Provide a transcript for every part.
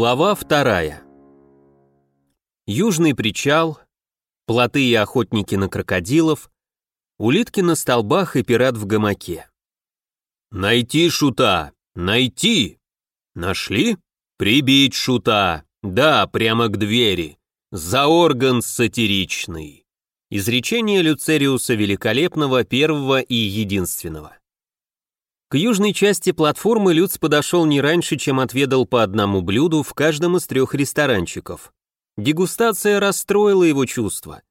Глава вторая. Южный причал, плоты и охотники на крокодилов, улитки на столбах и пират в гамаке. «Найти шута! Найти!» «Нашли? Прибить шута! Да, прямо к двери! За орган сатиричный!» Изречение Люцериуса Великолепного, первого и единственного. К южной части платформы Люц подошел не раньше, чем отведал по одному блюду в каждом из трех ресторанчиков. Дегустация расстроила его чувства.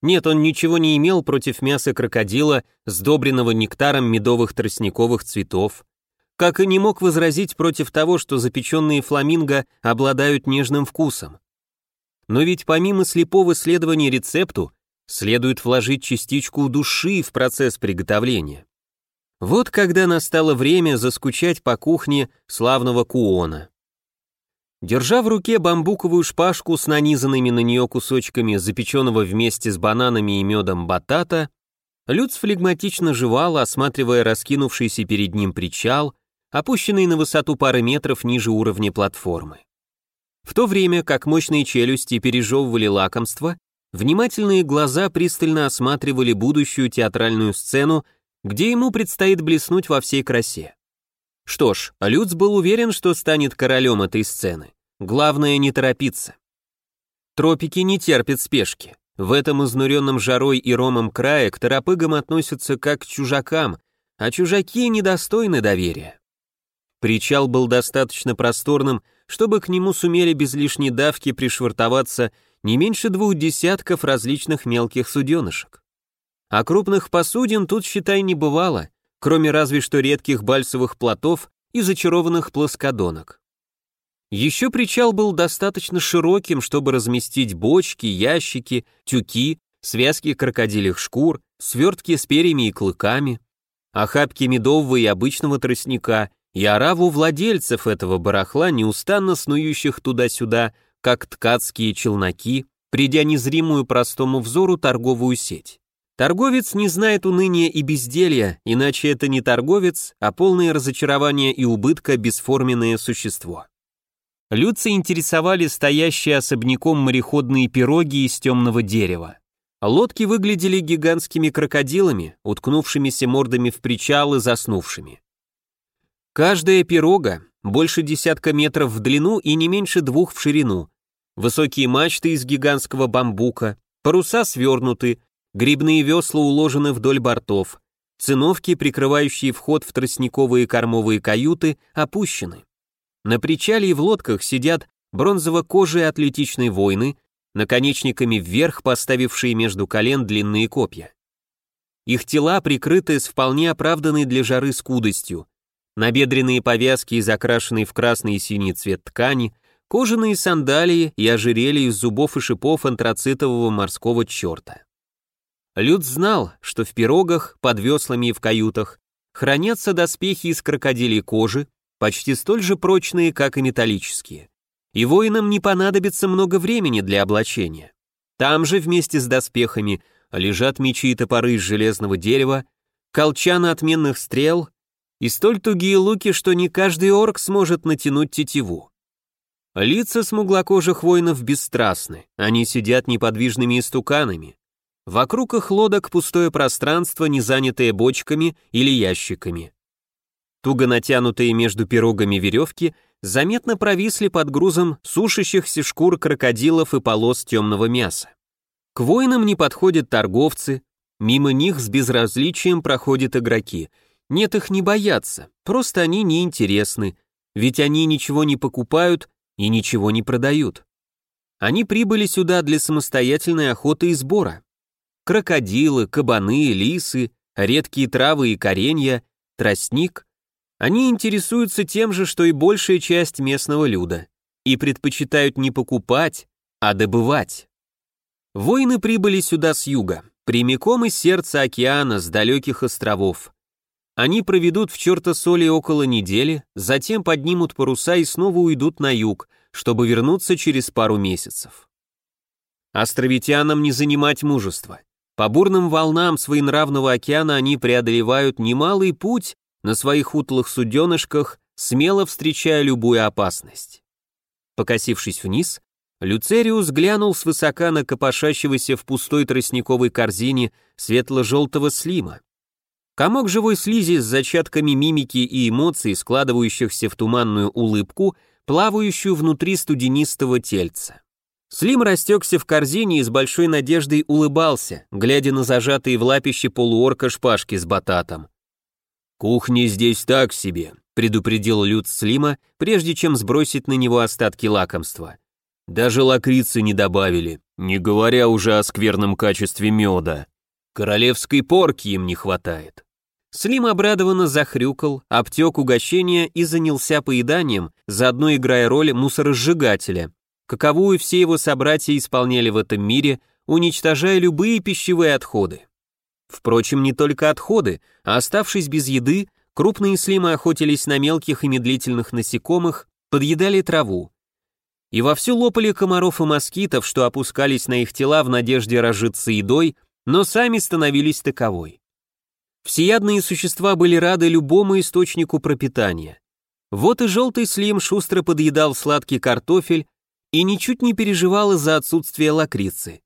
Нет, он ничего не имел против мяса крокодила, сдобренного нектаром медовых тростниковых цветов, как и не мог возразить против того, что запеченные фламинго обладают нежным вкусом. Но ведь помимо слепого следования рецепту, следует вложить частичку души в процесс приготовления. Вот когда настало время заскучать по кухне славного Куона. Держа в руке бамбуковую шпажку с нанизанными на нее кусочками запеченного вместе с бананами и медом батата, Люц флегматично жевал, осматривая раскинувшийся перед ним причал, опущенный на высоту пары метров ниже уровня платформы. В то время как мощные челюсти пережевывали лакомство, внимательные глаза пристально осматривали будущую театральную сцену где ему предстоит блеснуть во всей красе. Что ж, Люц был уверен, что станет королем этой сцены. Главное не торопиться. Тропики не терпят спешки. В этом изнуренном жарой и ромом крае к торопыгам относятся как к чужакам, а чужаки недостойны доверия. Причал был достаточно просторным, чтобы к нему сумели без лишней давки пришвартоваться не меньше двух десятков различных мелких суденышек. А крупных посудин тут, считай, не бывало, кроме разве что редких бальсовых плотов и зачарованных плоскодонок. Еще причал был достаточно широким, чтобы разместить бочки, ящики, тюки, связки крокодилих шкур, свертки с перьями и клыками, охапки медового и обычного тростника и ораву владельцев этого барахла, неустанно снующих туда-сюда, как ткацкие челноки, придя незримую простому взору торговую сеть. Торговец не знает уныния и безделья, иначе это не торговец, а полное разочарование и убытка бесформенное существо. Люцы интересовали стоящие особняком мореходные пироги из темного дерева. Лодки выглядели гигантскими крокодилами, уткнувшимися мордами в причал и заснувшими. Каждая пирога больше десятка метров в длину и не меньше двух в ширину. Высокие мачты из гигантского бамбука, паруса свернуты, Грибные весла уложены вдоль бортов. Циновки, прикрывающие вход в тростниковые кормовые каюты, опущены. На причале и в лодках сидят бронзово-кожие атлетичные воины, наконечниками вверх поставившие между колен длинные копья. Их тела прикрыты с вполне оправданной для жары скудостью. Набедренные повязки из окрашенной в красный и синий цвет ткани, кожаные сандалии и ожерелья из зубов и шипов антрацитового морского черта. Люд знал, что в пирогах, под веслами и в каютах хранятся доспехи из крокодилей кожи, почти столь же прочные, как и металлические. И воинам не понадобится много времени для облачения. Там же вместе с доспехами лежат мечи и топоры из железного дерева, колчаны отменных стрел и столь тугие луки, что не каждый орк сможет натянуть тетиву. Лица смуглокожих воинов бесстрастны, они сидят неподвижными истуканами, Вокруг их лодок пустое пространство, не занятое бочками или ящиками. Туго натянутые между пирогами веревки заметно провисли под грузом сушащихся шкур крокодилов и полос темного мяса. К воинам не подходят торговцы, мимо них с безразличием проходят игроки. Нет, их не боятся, просто они неинтересны, ведь они ничего не покупают и ничего не продают. Они прибыли сюда для самостоятельной охоты и сбора крокодилы, кабаны, лисы, редкие травы и коренья, тростник, они интересуются тем же, что и большая часть местного люда, и предпочитают не покупать, а добывать. Воины прибыли сюда с юга, прямиком из сердца океана, с далеких островов. Они проведут в черта соли около недели, затем поднимут паруса и снова уйдут на юг, чтобы вернуться через пару месяцев. Островитянам не занимать мужества. По бурным волнам своенравного океана они преодолевают немалый путь на своих утлых суденышках, смело встречая любую опасность. Покосившись вниз, Люцериус глянул свысока на копошащегося в пустой тростниковой корзине светло-желтого слима. Комок живой слизи с зачатками мимики и эмоций, складывающихся в туманную улыбку, плавающую внутри студенистого тельца. Слим растекся в корзине и с большой надеждой улыбался, глядя на зажатые в лапище полуорка шпажки с бататом. «Кухня здесь так себе», — предупредил Люд Слима, прежде чем сбросить на него остатки лакомства. «Даже лакрицы не добавили, не говоря уже о скверном качестве меда. Королевской порки им не хватает». Слим обрадованно захрюкал, обтек угощение и занялся поеданием, заодно играя роль мусоросжигателя, каковую все его собратья исполняли в этом мире, уничтожая любые пищевые отходы. Впрочем, не только отходы, а оставшись без еды, крупные слимы охотились на мелких и медлительных насекомых, подъедали траву. И вовсю лопали комаров и москитов, что опускались на их тела в надежде разжиться едой, но сами становились таковой. Всеядные существа были рады любому источнику пропитания. Вот и желтый слим шустро подъедал сладкий картофель и ничуть не переживал из-за отсутствия лакрицы.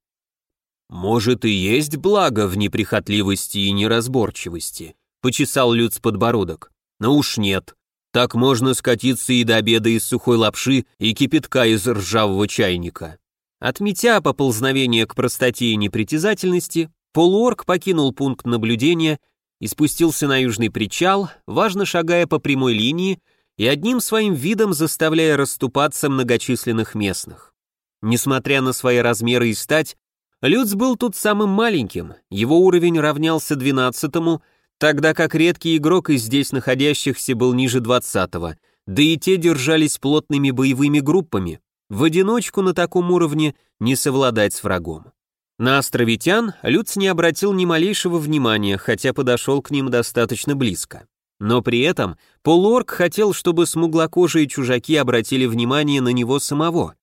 «Может, и есть благо в неприхотливости и неразборчивости», — почесал Люц подбородок. «Но уж нет. Так можно скатиться и до обеда из сухой лапши и кипятка из ржавого чайника». Отметя поползновение к простоте и непритязательности, полуорг покинул пункт наблюдения и спустился на южный причал, важно шагая по прямой линии и одним своим видом заставляя расступаться многочисленных местных. Несмотря на свои размеры и стать, Люц был тут самым маленьким, его уровень равнялся двенадцатому, тогда как редкий игрок из здесь находящихся был ниже двадцатого, да и те держались плотными боевыми группами. В одиночку на таком уровне не совладать с врагом. На островитян Люц не обратил ни малейшего внимания, хотя подошел к ним достаточно близко. Но при этом полуорг хотел, чтобы смуглокожие чужаки обратили внимание на него самого.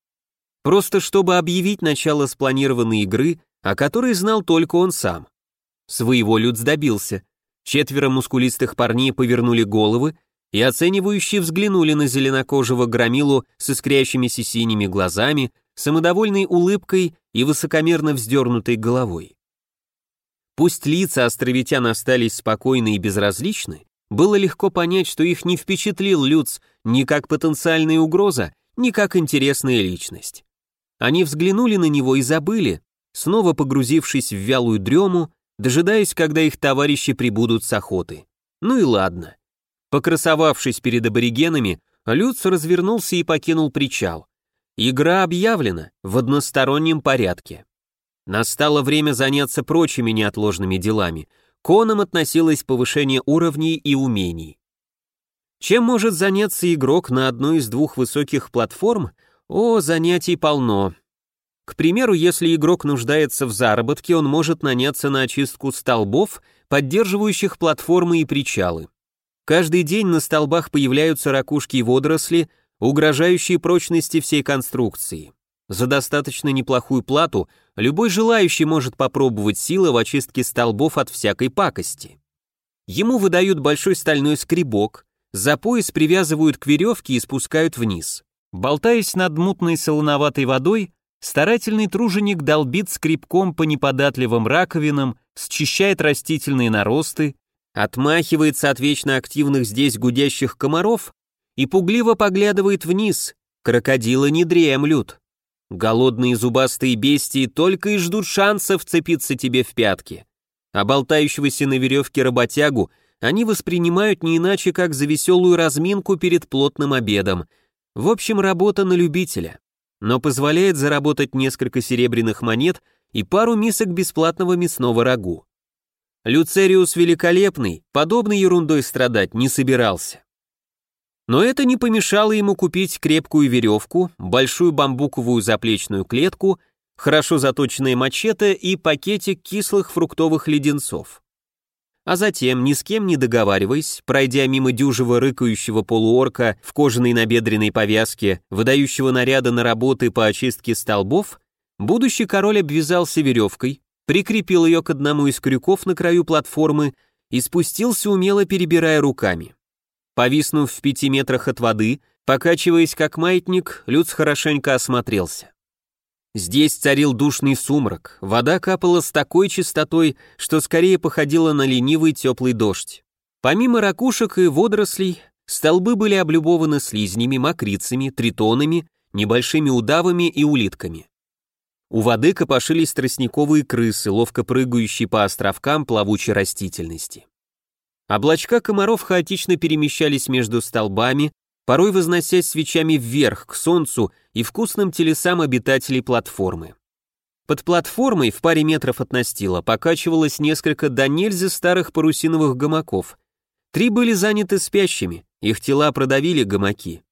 Просто чтобы объявить начало спланированной игры, о которой знал только он сам. Своего Люц добился. Четверо мускулистых парней повернули головы и оценивающе взглянули на зеленокожего громилу с искрящимися синими глазами, самодовольной улыбкой и высокомерно вздернутой головой. Пусть лица островитян остались спокойны и безразличны, было легко понять, что их не впечатлил Люц ни как потенциальная угроза, ни как интересная личность. Они взглянули на него и забыли, снова погрузившись в вялую дрему, дожидаясь, когда их товарищи прибудут с охоты. Ну и ладно. Покрасовавшись перед аборигенами, Люц развернулся и покинул причал. Игра объявлена в одностороннем порядке. Настало время заняться прочими неотложными делами. К онам относилось повышение уровней и умений. Чем может заняться игрок на одной из двух высоких платформ – о, занятий полно. К примеру, если игрок нуждается в заработке, он может наняться на очистку столбов, поддерживающих платформы и причалы. Каждый день на столбах появляются ракушки и водоросли, угрожающие прочности всей конструкции. За достаточно неплохую плату любой желающий может попробовать силы в очистке столбов от всякой пакости. Ему выдают большой стальной скребок, за пояс привязывают к веревке и спускают вниз. Болтаясь над мутной солоноватой водой, старательный труженик долбит скребком по неподатливым раковинам, счищает растительные наросты, отмахивается от вечно активных здесь гудящих комаров и пугливо поглядывает вниз, крокодилы не дремлют. Голодные зубастые бестии только и ждут шанса вцепиться тебе в пятки. А болтающегося на веревке работягу они воспринимают не иначе, как за веселую разминку перед плотным обедом – в общем, работа на любителя, но позволяет заработать несколько серебряных монет и пару мисок бесплатного мясного рагу. Люцериус Великолепный подобной ерундой страдать не собирался. Но это не помешало ему купить крепкую веревку, большую бамбуковую заплечную клетку, хорошо заточенное мачете и пакетик кислых фруктовых леденцов а затем, ни с кем не договариваясь, пройдя мимо дюжего рыкающего полуорка в кожаной набедренной повязке, выдающего наряда на работы по очистке столбов, будущий король обвязался веревкой, прикрепил ее к одному из крюков на краю платформы и спустился, умело перебирая руками. Повиснув в пяти метрах от воды, Покачиваясь как маятник, Люц хорошенько осмотрелся. Здесь царил душный сумрак, вода капала с такой чистотой, что скорее походила на ленивый теплый дождь. Помимо ракушек и водорослей, столбы были облюбованы слизнями, мокрицами, тритонами, небольшими удавами и улитками. У воды копошились тростниковые крысы, ловко прыгающие по островкам плавучей растительности. Облачка комаров хаотично перемещались между столбами, порой возносясь свечами вверх, к солнцу и вкусным телесам обитателей платформы. Под платформой в паре метров от настила покачивалось несколько до нельзя старых парусиновых гамаков. Три были заняты спящими, их тела продавили гамаки.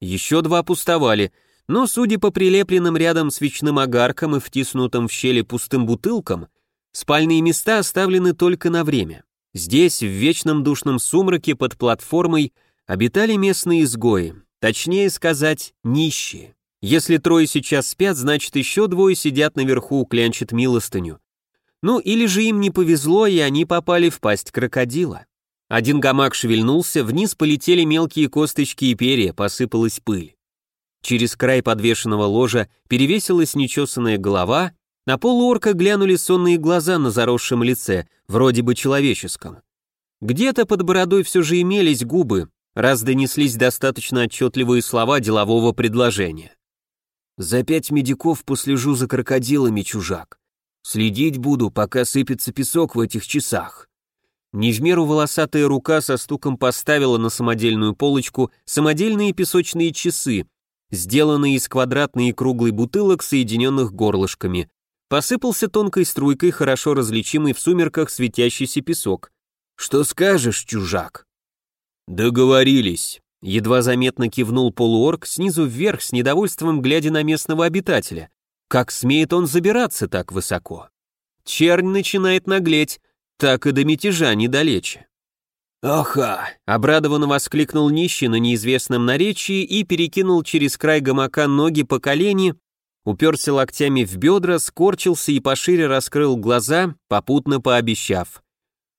Еще два пустовали, но, судя по прилепленным рядом свечным огаркам и втиснутым в щели пустым бутылкам, спальные места оставлены только на время. Здесь, в вечном душном сумраке под платформой, обитали местные изгои, точнее сказать, нищие. Если трое сейчас спят, значит еще двое сидят наверху, клянчат милостыню. Ну или же им не повезло, и они попали в пасть крокодила. Один гамак шевельнулся, вниз полетели мелкие косточки и перья, посыпалась пыль. Через край подвешенного ложа перевесилась нечесанная голова, на пол орка глянули сонные глаза на заросшем лице, вроде бы человеческом. Где-то под бородой все же имелись губы, раз донеслись достаточно отчетливые слова делового предложения. «За пять медиков послежу за крокодилами, чужак. Следить буду, пока сыпется песок в этих часах». Не в меру волосатая рука со стуком поставила на самодельную полочку самодельные песочные часы, сделанные из квадратной и круглой бутылок, соединенных горлышками. Посыпался тонкой струйкой хорошо различимый в сумерках светящийся песок. «Что скажешь, чужак?» «Договорились», — едва заметно кивнул полуорг снизу вверх с недовольством глядя на местного обитателя. Как смеет он забираться так высоко? Чернь начинает наглеть, так и до мятежа недалече. «Оха!» — обрадованно воскликнул нищий на неизвестном наречии и перекинул через край гамака ноги по колени, уперся локтями в бедра, скорчился и пошире раскрыл глаза, попутно пообещав.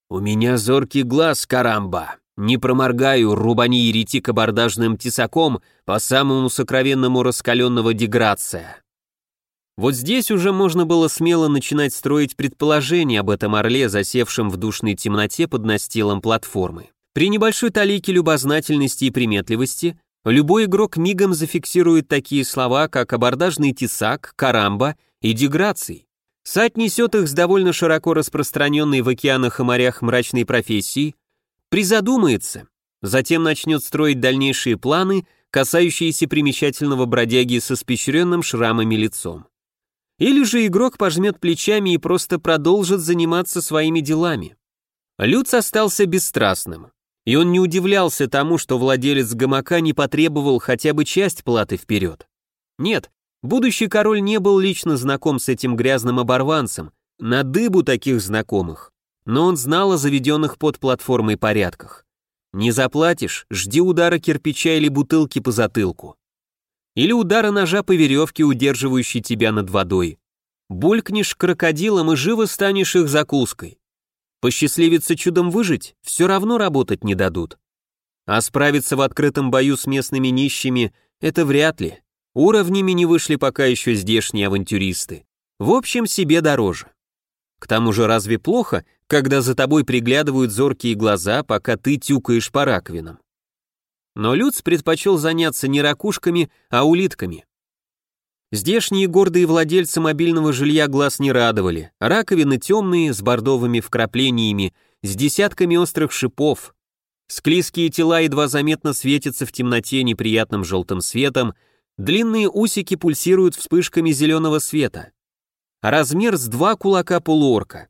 «У меня зоркий глаз, карамба!» Не проморгаю, рубани еретик абордажным тесаком по самому сокровенному раскаленного деграция. Вот здесь уже можно было смело начинать строить предположения об этом орле, засевшем в душной темноте под настилом платформы. При небольшой талике любознательности и приметливости любой игрок мигом зафиксирует такие слова, как абордажный тесак, карамба и деграций. Соотнесет их с довольно широко распространенной в океанах и морях мрачной профессией, призадумается, затем начнет строить дальнейшие планы, касающиеся примечательного бродяги со спещренным шрамами лицом. Или же игрок пожмет плечами и просто продолжит заниматься своими делами. Люц остался бесстрастным, и он не удивлялся тому, что владелец гамака не потребовал хотя бы часть платы вперед. Нет, будущий король не был лично знаком с этим грязным оборванцем, на дыбу таких знакомых но он знал о заведенных под платформой порядках. Не заплатишь, жди удара кирпича или бутылки по затылку. Или удара ножа по веревке, удерживающей тебя над водой. Булькнешь крокодилом и живо станешь их закуской. Посчастливится чудом выжить, все равно работать не дадут. А справиться в открытом бою с местными нищими – это вряд ли. Уровнями не вышли пока еще здешние авантюристы. В общем, себе дороже. К тому же разве плохо, когда за тобой приглядывают зоркие глаза, пока ты тюкаешь по раковинам? Но Люц предпочел заняться не ракушками, а улитками. Здешние гордые владельцы мобильного жилья глаз не радовали. Раковины темные, с бордовыми вкраплениями, с десятками острых шипов. Склизкие тела едва заметно светятся в темноте неприятным желтым светом, длинные усики пульсируют вспышками зеленого света. Размер с два кулака полуорка.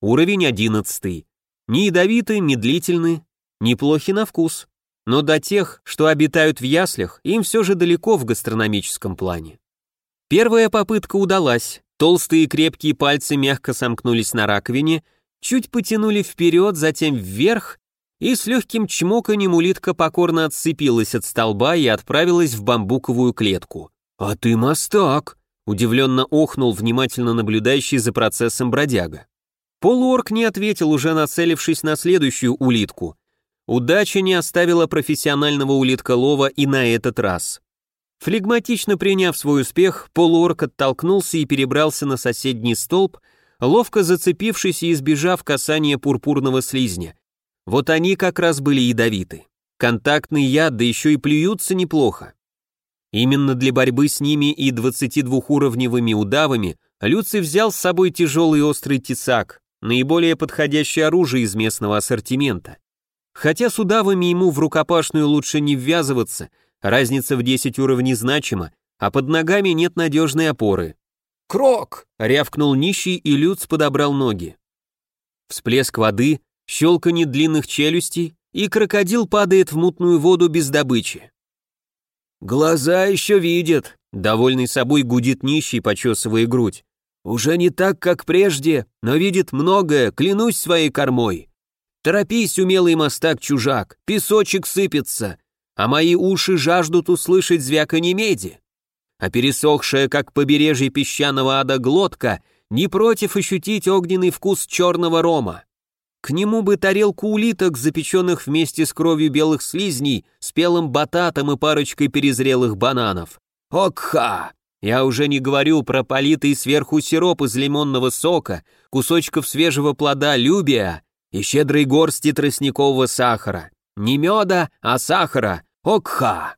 Уровень одиннадцатый. Не ядовитый, медлительный, неплохи на вкус. Но до тех, что обитают в яслях, им все же далеко в гастрономическом плане. Первая попытка удалась. Толстые крепкие пальцы мягко сомкнулись на раковине, чуть потянули вперед, затем вверх, и с легким чмоканьем улитка покорно отцепилась от столба и отправилась в бамбуковую клетку. «А ты мастак!» Удивленно охнул внимательно наблюдающий за процессом бродяга. Полуорк не ответил, уже нацелившись на следующую улитку. удача не оставила профессионального улитколова и на этот раз. Флегматично приняв свой успех, полуорк оттолкнулся и перебрался на соседний столб, ловко зацепившись и избежав касания пурпурного слизня. Вот они как раз были ядовиты. Контактный яд, да еще и плюются неплохо. Именно для борьбы с ними и 22-уровневыми удавами Люций взял с собой тяжелый острый тесак, наиболее подходящее оружие из местного ассортимента. Хотя с удавами ему в рукопашную лучше не ввязываться, разница в 10 уровней значима, а под ногами нет надежной опоры. «Крок!» — рявкнул нищий, и Люц подобрал ноги. Всплеск воды, щелканье длинных челюстей, и крокодил падает в мутную воду без добычи. «Глаза еще видят», — довольный собой гудит нищий, почесывая грудь. «Уже не так, как прежде, но видит многое, клянусь своей кормой. Торопись, умелый мостак-чужак, песочек сыпется, а мои уши жаждут услышать звяканье меди. А пересохшая, как побережье песчаного ада, глотка не против ощутить огненный вкус черного рома. К нему бы тарелку улиток, запеченных вместе с кровью белых слизней, спелым бататом и парочкой перезрелых бананов. Окха! Я уже не говорю про политый сверху сироп из лимонного сока, кусочков свежего плода любия и щедрой горсти тростникового сахара. Не меда, а сахара. Окха!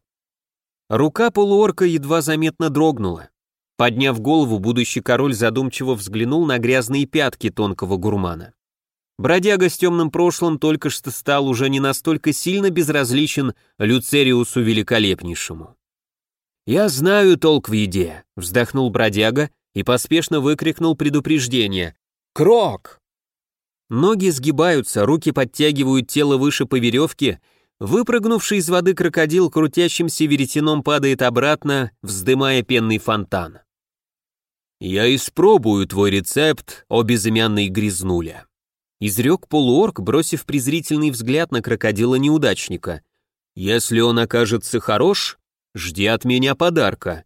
Рука полуорка едва заметно дрогнула. Подняв голову, будущий король задумчиво взглянул на грязные пятки тонкого гурмана. Бродяга с темным прошлым только что стал уже не настолько сильно безразличен Люцериусу Великолепнейшему. «Я знаю толк в еде», — вздохнул бродяга и поспешно выкрикнул предупреждение. «Крок!» Ноги сгибаются, руки подтягивают тело выше по веревке, выпрыгнувший из воды крокодил крутящимся веретеном падает обратно, вздымая пенный фонтан. «Я испробую твой рецепт, о безымянный грязнуля», изрек полуорг, бросив презрительный взгляд на крокодила-неудачника. «Если он окажется хорош, жди от меня подарка».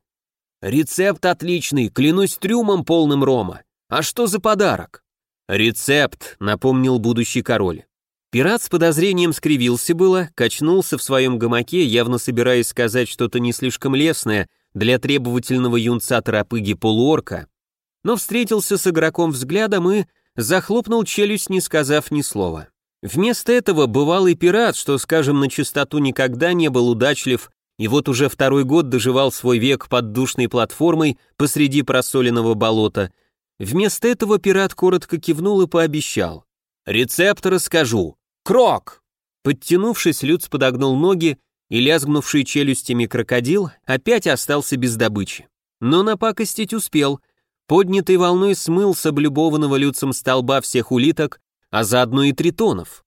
«Рецепт отличный, клянусь трюмом полным рома. А что за подарок?» «Рецепт», — напомнил будущий король. Пират с подозрением скривился было, качнулся в своем гамаке, явно собираясь сказать что-то не слишком лесное для требовательного юнца-торопыги полуорка, но встретился с игроком взглядом и захлопнул челюсть, не сказав ни слова. Вместо этого бывалый пират, что, скажем, на чистоту никогда не был удачлив, и вот уже второй год доживал свой век под душной платформой посреди просоленного болота, вместо этого пират коротко кивнул и пообещал. «Рецепт расскажу. Крок!» Подтянувшись, Люц подогнул ноги, и лязгнувший челюстями крокодил опять остался без добычи. Но напакостить успел, поднятой волной смыл с облюбованного люцем столба всех улиток, а заодно и тритонов.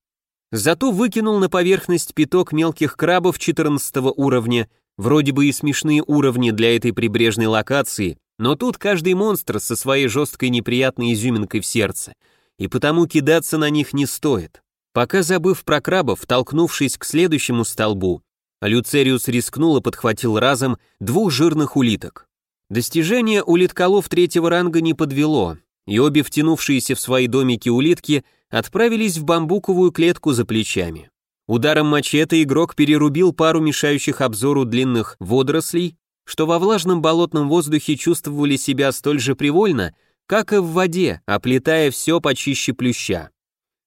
Зато выкинул на поверхность пяток мелких крабов 14 уровня, вроде бы и смешные уровни для этой прибрежной локации, но тут каждый монстр со своей жесткой неприятной изюминкой в сердце, и потому кидаться на них не стоит. Пока забыв про крабов, толкнувшись к следующему столбу, Люцериус рискнул и подхватил разом двух жирных улиток. Достижение улитколов третьего ранга не подвело, и обе втянувшиеся в свои домики улитки отправились в бамбуковую клетку за плечами. Ударом мачете игрок перерубил пару мешающих обзору длинных водорослей, что во влажном болотном воздухе чувствовали себя столь же привольно, как и в воде, оплетая все почище плюща.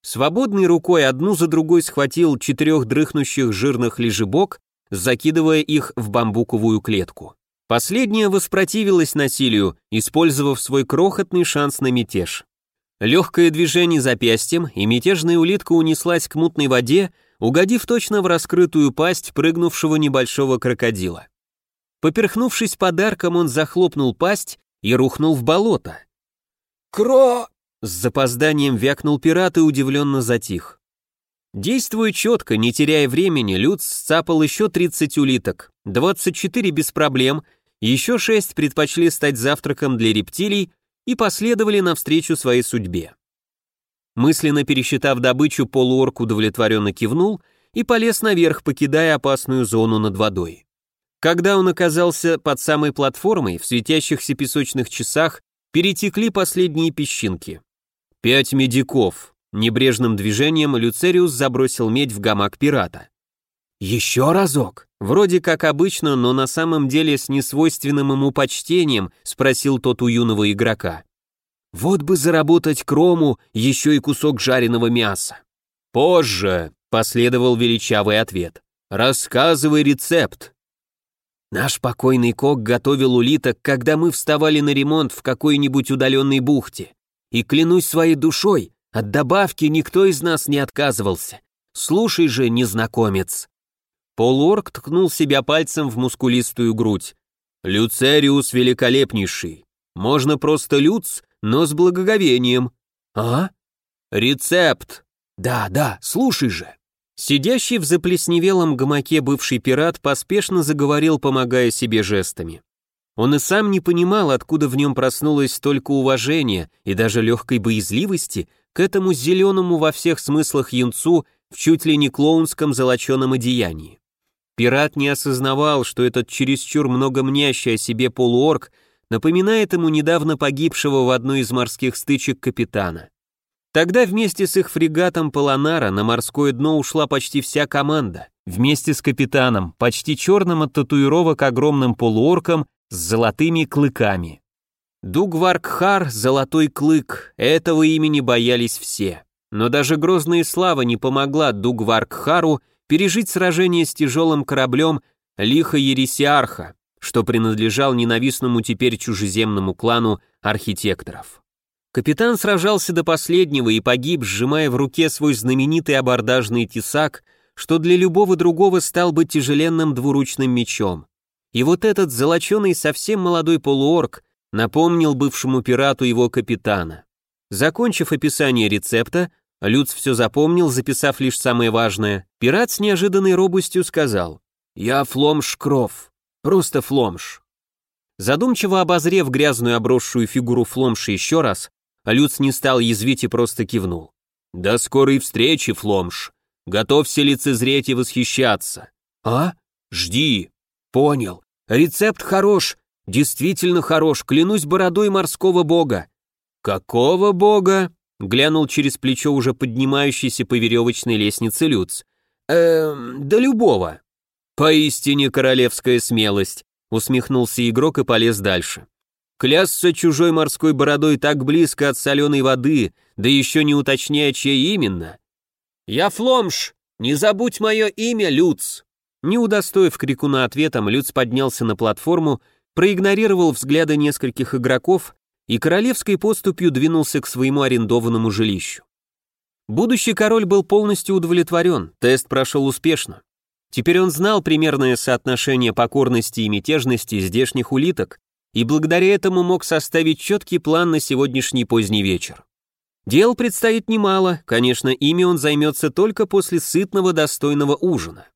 Свободной рукой одну за другой схватил четырех дрыхнущих жирных лежебок, закидывая их в бамбуковую клетку. Последняя воспротивилась насилию, использовав свой крохотный шанс на мятеж. Легкое движение запястьем, и мятежная улитка унеслась к мутной воде, угодив точно в раскрытую пасть прыгнувшего небольшого крокодила. Поперхнувшись подарком, он захлопнул пасть и рухнул в болото. «Кро!» — с запозданием вякнул пират и удивленно затих. Действуя четко, не теряя времени, Люц сцапал еще 30 улиток, 24 без проблем — еще шесть предпочли стать завтраком для рептилий и последовали навстречу своей судьбе. Мысленно пересчитав добычу, полуорк удовлетворенно кивнул и полез наверх, покидая опасную зону над водой. Когда он оказался под самой платформой, в светящихся песочных часах перетекли последние песчинки. «Пять медиков», Небрежным движением Люцериус забросил медь в гамак пирата. «Еще разок!» Вроде как обычно, но на самом деле с несвойственным ему почтением, спросил тот у юного игрока. «Вот бы заработать крому, еще и кусок жареного мяса». «Позже», — последовал величавый ответ. «Рассказывай рецепт». Наш покойный кок готовил улиток, когда мы вставали на ремонт в какой-нибудь удаленной бухте. И клянусь своей душой, от добавки никто из нас не отказывался. Слушай же, незнакомец. Полуорг ткнул себя пальцем в мускулистую грудь. Люцериус великолепнейший. Можно просто люц, но с благоговением. А? Рецепт. Да, да, слушай же. Сидящий в заплесневелом гамаке бывший пират поспешно заговорил, помогая себе жестами. Он и сам не понимал, откуда в нем проснулось столько уважения и даже легкой боязливости к этому зеленому во всех смыслах янцу в чуть ли не клоунском золоченом одеянии. Пират не осознавал, что этот чересчур много мнящий о себе полуорг напоминает ему недавно погибшего в одной из морских стычек капитана. Тогда вместе с их фрегатом Полонара на морское дно ушла почти вся команда, вместе с капитаном, почти черным от татуировок огромным полуорком с золотыми клыками. Дугваркхар, золотой клык, этого имени боялись все. Но даже грозная слава не помогла Дугваркхару пережить сражение с тяжелым кораблем Лиха Ересиарха, что принадлежал ненавистному теперь чужеземному клану архитекторов. Капитан сражался до последнего и погиб, сжимая в руке свой знаменитый абордажный тесак, что для любого другого стал бы тяжеленным двуручным мечом. И вот этот золоченый совсем молодой полуорг напомнил бывшему пирату его капитана. Закончив описание рецепта, Люц все запомнил, записав лишь самое важное, пират с неожиданной робостью сказал «Я Фломш Кров, просто Фломш». Задумчиво обозрев грязную обросшую фигуру Фломша еще раз, Люц не стал язвить и просто кивнул. «До скорой встречи, Фломш. Готовься лицезреть и восхищаться». «А? Жди». «Понял. Рецепт хорош. Действительно хорош, клянусь бородой морского бога». «Какого бога?» — глянул через плечо уже поднимающийся по веревочной лестнице Люц. «Эм, да любого». «Поистине королевская смелость», — усмехнулся игрок и полез дальше. Клясться чужой морской бородой так близко от соленой воды, да еще не уточняя, чьей именно. «Я Фломш! Не забудь мое имя, Люц!» Не удостоив крикуна ответом, Люц поднялся на платформу, проигнорировал взгляды нескольких игроков и королевской поступью двинулся к своему арендованному жилищу. Будущий король был полностью удовлетворен, тест прошел успешно. Теперь он знал примерное соотношение покорности и мятежности здешних улиток и благодаря этому мог составить четкий план на сегодняшний поздний вечер. Дел предстоит немало, конечно, ими он займется только после сытного достойного ужина.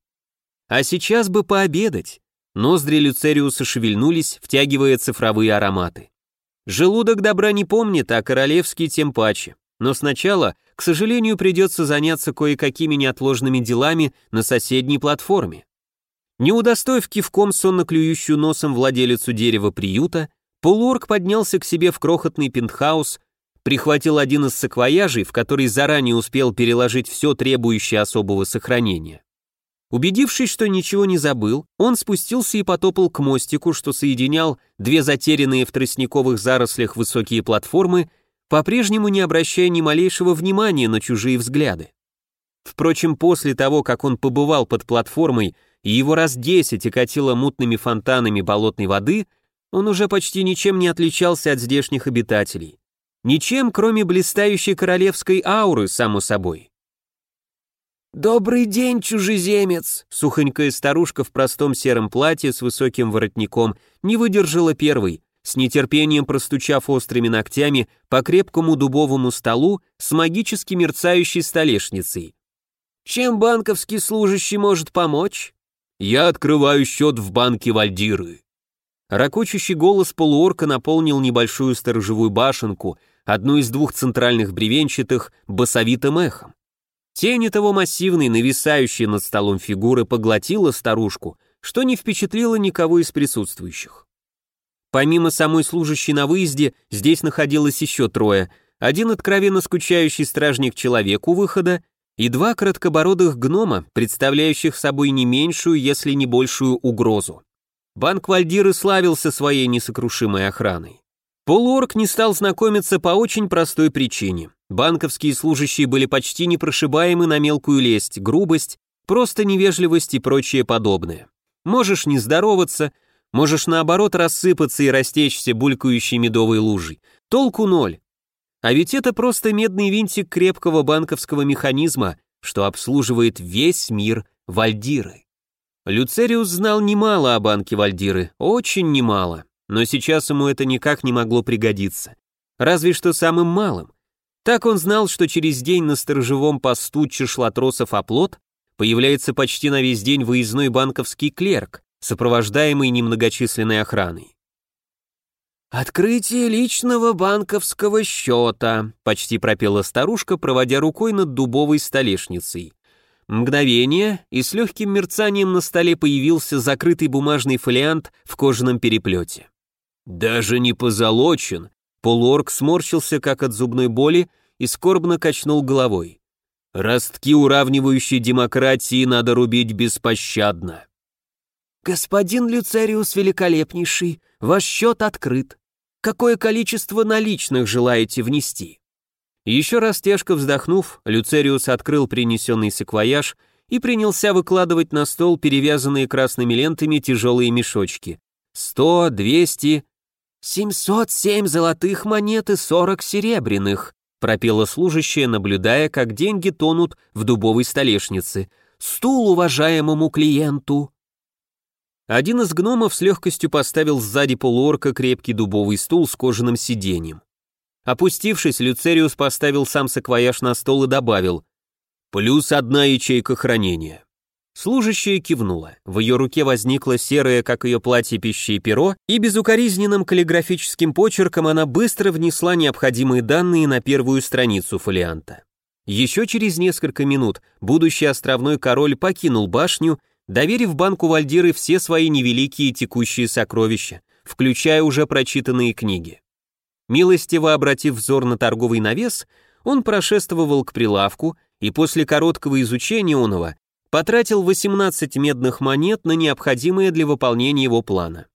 А сейчас бы пообедать. Ноздри Люцериуса шевельнулись, втягивая цифровые ароматы. Желудок добра не помнит, а королевский тем паче. Но сначала, к сожалению, придется заняться кое-какими неотложными делами на соседней платформе. Не удостоив кивком сонно клюющую носом владелицу дерева приюта, полуорг поднялся к себе в крохотный пентхаус, прихватил один из саквояжей, в который заранее успел переложить все требующее особого сохранения. Убедившись, что ничего не забыл, он спустился и потопал к мостику, что соединял две затерянные в тростниковых зарослях высокие платформы, по-прежнему не обращая ни малейшего внимания на чужие взгляды. Впрочем, после того, как он побывал под платформой и его раз десять окатило мутными фонтанами болотной воды, он уже почти ничем не отличался от здешних обитателей. Ничем, кроме блистающей королевской ауры, само собой. «Добрый день, чужеземец!» Сухонькая старушка в простом сером платье с высоким воротником не выдержала первой, с нетерпением простучав острыми ногтями по крепкому дубовому столу с магически мерцающей столешницей. «Чем банковский служащий может помочь?» Я открываю счет в банке Вальдиры. Рокочущий голос полуорка наполнил небольшую сторожевую башенку, одну из двух центральных бревенчатых, басовитым эхом. Тень того массивной, нависающей над столом фигуры, поглотила старушку, что не впечатлило никого из присутствующих. Помимо самой служащей на выезде, здесь находилось еще трое. один откровенно скучающий стражник-человек у выхода и два краткобородых гнома, представляющих собой не меньшую, если не большую угрозу. Банк Вальдиры славился своей несокрушимой охраной. Полуорг не стал знакомиться по очень простой причине. Банковские служащие были почти непрошибаемы на мелкую лесть, грубость, просто невежливость и прочее подобное. Можешь не здороваться, можешь наоборот рассыпаться и растечься булькающей медовой лужей. Толку ноль. А ведь это просто медный винтик крепкого банковского механизма, что обслуживает весь мир Вальдиры. Люцериус знал немало о банке Вальдиры, очень немало, но сейчас ему это никак не могло пригодиться. Разве что самым малым. Так он знал, что через день на сторожевом посту чешлотросов оплот появляется почти на весь день выездной банковский клерк, сопровождаемый немногочисленной охраной. «Открытие личного банковского счета», — почти пропела старушка, проводя рукой над дубовой столешницей. Мгновение, и с легким мерцанием на столе появился закрытый бумажный фолиант в кожаном переплете. «Даже не позолочен», — полуорг сморщился, как от зубной боли, и скорбно качнул головой. «Ростки уравнивающей демократии надо рубить беспощадно». «Господин Люцериус Великолепнейший, ваш счет открыт», какое количество наличных желаете внести?» Еще раз тяжко вздохнув, Люцериус открыл принесенный саквояж и принялся выкладывать на стол перевязанные красными лентами тяжелые мешочки. «Сто, двести...» «Семьсот семь золотых монет и сорок серебряных», пропела служащая, наблюдая, как деньги тонут в дубовой столешнице. «Стул уважаемому клиенту!» Один из гномов с легкостью поставил сзади полуорка крепкий дубовый стул с кожаным сиденьем. Опустившись, Люцериус поставил сам саквояж на стол и добавил «Плюс одна ячейка хранения». Служащая кивнула. В ее руке возникло серое, как ее платье, пищей перо, и безукоризненным каллиграфическим почерком она быстро внесла необходимые данные на первую страницу фолианта. Еще через несколько минут будущий островной король покинул башню доверив банку Вальдиры все свои невеликие текущие сокровища, включая уже прочитанные книги. Милостиво обратив взор на торговый навес, он прошествовал к прилавку и после короткого изучения оного потратил 18 медных монет на необходимые для выполнения его плана.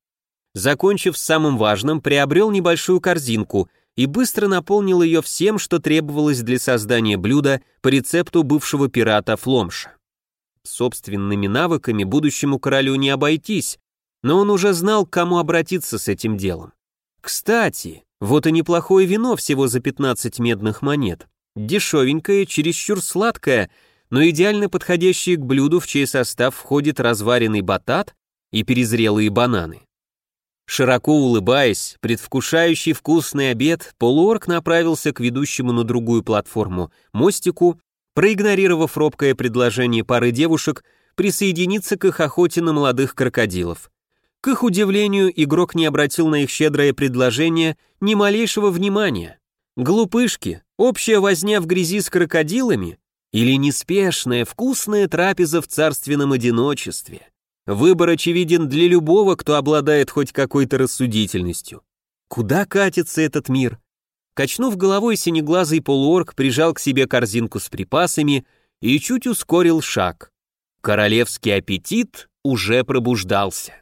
Закончив с самым важным, приобрел небольшую корзинку и быстро наполнил ее всем, что требовалось для создания блюда по рецепту бывшего пирата Фломша. Собственными навыками будущему королю не обойтись, но он уже знал, к кому обратиться с этим делом. Кстати, вот и неплохое вино всего за 15 медных монет. Дешевенькое, чересчур сладкое, но идеально подходящее к блюду, в чей состав входит разваренный батат и перезрелые бананы. Широко улыбаясь, предвкушающий вкусный обед, полуорг направился к ведущему на другую платформу мостику проигнорировав робкое предложение пары девушек присоединиться к их охоте на молодых крокодилов. К их удивлению, игрок не обратил на их щедрое предложение ни малейшего внимания. Глупышки, общая возня в грязи с крокодилами или неспешная, вкусная трапеза в царственном одиночестве. Выбор очевиден для любого, кто обладает хоть какой-то рассудительностью. Куда катится этот мир? Качнув головой, синеглазый полуорг прижал к себе корзинку с припасами и чуть ускорил шаг. Королевский аппетит уже пробуждался.